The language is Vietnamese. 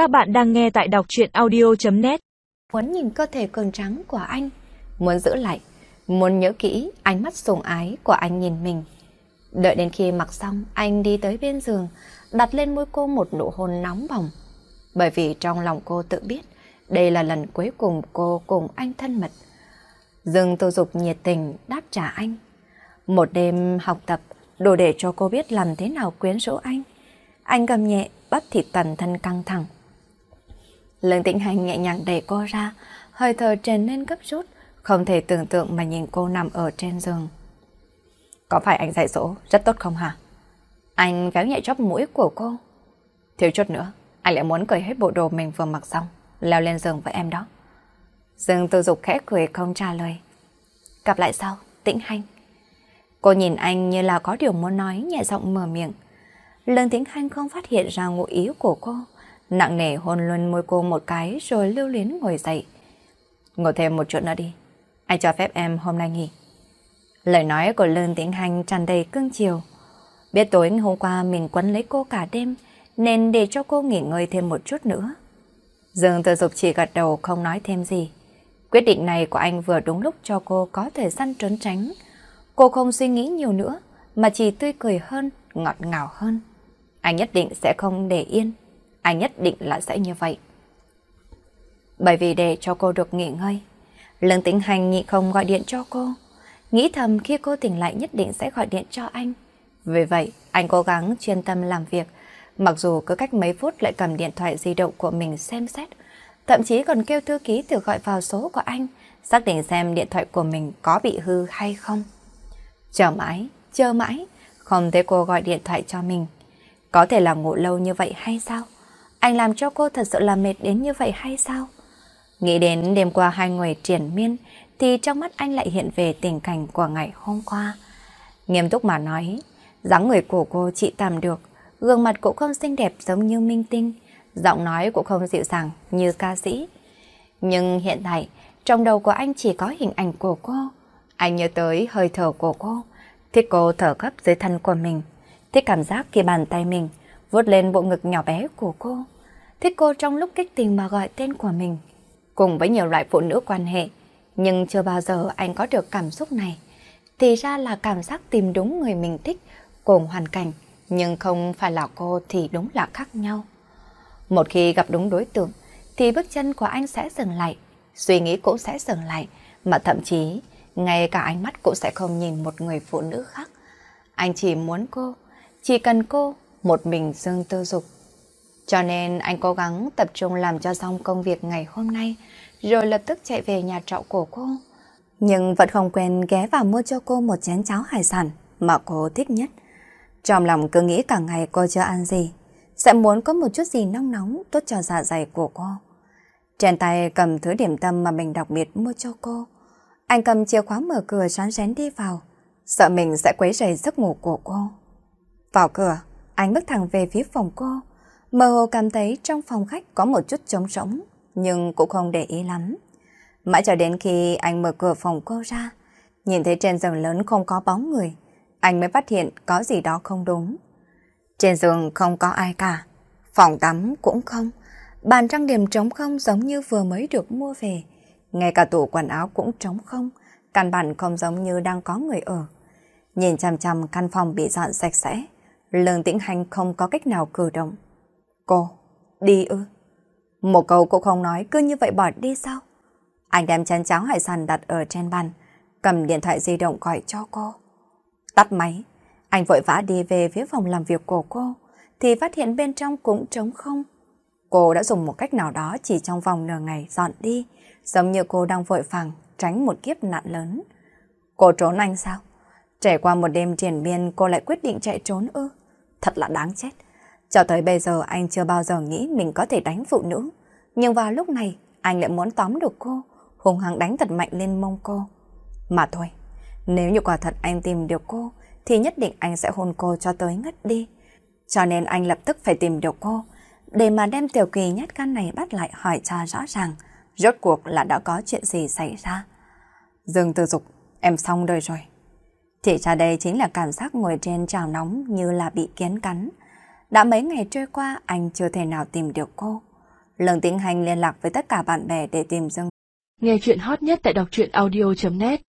Các bạn đang nghe tại đọc chuyện audio.net Muốn nhìn cơ thể cường trắng của anh, muốn giữ lại, muốn nhớ kỹ ánh mắt sùng ái của anh nhìn mình. Đợi đến khi mặc xong, anh đi tới bên giường, đặt lên môi cô một nụ hôn nóng bỏng. Bởi vì trong lòng cô tự biết, đây là lần cuối cùng cô cùng anh thân mật. Dương Tô Dục nhiệt tình đáp trả anh. Một đêm học tập, đủ để cho cô biết làm thế nào quyến rũ anh. Anh cầm nhẹ, bắp thịt toàn thân căng thẳng. Lương Tĩnh Hành nhẹ nhàng đẩy cô ra, hơi thở trở nên gấp rút, không thể tưởng tượng mà nhìn cô nằm ở trên giường. Có phải anh dạy dỗ rất tốt không hả? Anh véo nhẹ chóp mũi của cô. Thiếu chút nữa, anh lại muốn cởi hết bộ đồ mình vừa mặc xong, leo lên giường với em đó. Dương Tư Dục khẽ cười không trả lời. Gặp lại sau, Tĩnh Hành. Cô nhìn anh như là có điều muốn nói nhẹ giọng mở miệng. Lương Tĩnh Hành không phát hiện ra ngụ ý của cô, nặng nề hôn luôn môi cô một cái rồi lưu luyến ngồi dậy. Ngồi thêm một chút nữa đi, anh cho phép em hôm nay nghỉ. Lời nói của Lương Tĩnh Hành tràn đầy cưng chiều. Biết tối hôm qua mình quấn lấy cô cả đêm, nên để cho cô nghỉ ngơi thêm một chút nữa. Dương Tự Dục chỉ gật đầu không nói thêm gì. Quyết định này của anh vừa đúng lúc cho cô có thời gian trốn tránh. Cô không suy nghĩ nhiều nữa, mà chỉ tươi cười hơn, ngọt ngào hơn. Anh nhất định sẽ không để yên, anh nhất định là sẽ như vậy. Bởi vì để cho cô được nghỉ ngơi, Lương Tĩnh Hành nhị không gọi điện cho cô. Nghĩ thầm khi cô tỉnh lại nhất định sẽ gọi điện cho anh. Vì vậy, anh cố gắng chuyên tâm làm việc, mặc dù cứ cách mấy phút lại cầm điện thoại di động của mình xem xét, thậm chí còn kêu thư ký thử gọi vào số của anh, xác định xem điện thoại của mình có bị hư hay không. Chờ mãi, chờ mãi, không thấy cô gọi điện thoại cho mình. Có thể là ngủ lâu như vậy hay sao? Anh làm cho cô thật sự là mệt đến như vậy hay sao? Nghĩ đến đêm qua hai người triển miên, thì trong mắt anh lại hiện về tình cảnh của ngày hôm qua. Nghiêm túc mà nói, dáng người của cô chị tạm được, gương mặt cũng không xinh đẹp giống như minh tinh, giọng nói cũng không dịu dàng như ca sĩ. Nhưng hiện tại, trong đầu của anh chỉ có hình ảnh của cô. Anh nhớ tới hơi thở của cô, thích cô thở gấp dưới thân của mình, thích cảm giác khi bàn tay mình vuốt lên bộ ngực nhỏ bé của cô, thích cô trong lúc kích tình mà gọi tên của mình, cùng với nhiều loại phụ nữ quan hệ, nhưng chưa bao giờ anh có được cảm xúc này. Thì ra là cảm giác tìm đúng người mình thích, cùng hoàn cảnh, nhưng không phải là cô thì đúng là khác nhau. Một khi gặp đúng đối tượng, thì bước chân của anh sẽ dừng lại, suy nghĩ cũng sẽ dừng lại, mà thậm chí ngay cả ánh mắt cũng sẽ không nhìn một người phụ nữ khác. Anh chỉ muốn cô, chỉ cần cô, một mình Dương Tư Dục. Cho nên anh cố gắng tập trung làm cho xong công việc ngày hôm nay, rồi lập tức chạy về nhà trọ của cô. Nhưng vẫn không quên ghé vào mua cho cô một chén cháo hải sản mà cô thích nhất. Trong lòng cứ nghĩ cả ngày cô chưa ăn gì, sẽ muốn có một chút gì nóng nóng tốt cho dạ dày của cô. Trên tay cầm thứ điểm tâm mà mình đặc biệt mua cho cô. Anh cầm chìa khóa mở cửa xoắn rén đi vào, sợ mình sẽ quấy rầy giấc ngủ của cô. Vào cửa, anh bước thẳng về phía phòng cô. Mơ hồ cảm thấy trong phòng khách có một chút trống rỗng, nhưng cũng không để ý lắm. Mãi cho đến khi anh mở cửa phòng cô ra, nhìn thấy trên giường lớn không có bóng người, anh mới phát hiện có gì đó không đúng. Trên giường không có ai cả, phòng tắm cũng không, bàn trang điểm trống không giống như vừa mới được mua về. Ngay cả tủ quần áo cũng trống không, căn bản không giống như đang có người ở. Nhìn chằm chằm căn phòng bị dọn sạch sẽ, Lương Tĩnh Hành không có cách nào cử động. Cô, đi ư? Một câu cũng không nói, cứ như vậy bỏ đi sao? Anh đem chén cháo hải sản đặt ở trên bàn, cầm điện thoại di động gọi cho cô. Tắt máy, anh vội vã đi về phía phòng làm việc của cô, thì phát hiện bên trong cũng trống không. Cô đã dùng một cách nào đó chỉ trong vòng nửa ngày dọn đi, giống như cô đang vội vàng tránh một kiếp nạn lớn. Cô trốn anh sao? Trải qua một đêm triển miên cô lại quyết định chạy trốn ư? Thật là đáng chết. Cho tới bây giờ anh chưa bao giờ nghĩ mình có thể đánh phụ nữ. Nhưng vào lúc này anh lại muốn tóm được cô, hùng hăng đánh thật mạnh lên mông cô. Mà thôi, nếu như quả thật anh tìm được cô, thì nhất định anh sẽ hôn cô cho tới ngất đi. Cho nên anh lập tức phải tìm được cô, để mà đem tiểu kỳ nhát gan này bắt lại hỏi cho rõ ràng, rốt cuộc là đã có chuyện gì xảy ra. Dương Tư Dục, em xong đời rồi. Thì ra đây chính là cảm giác ngồi trên trào nóng như là bị kiến cắn. Đã mấy ngày trôi qua, anh chưa thể nào tìm được cô. Lương Tĩnh Hành liên lạc với tất cả bạn bè để tìm Dương. Nghe chuyện hot nhất tại đọc truyện audio.net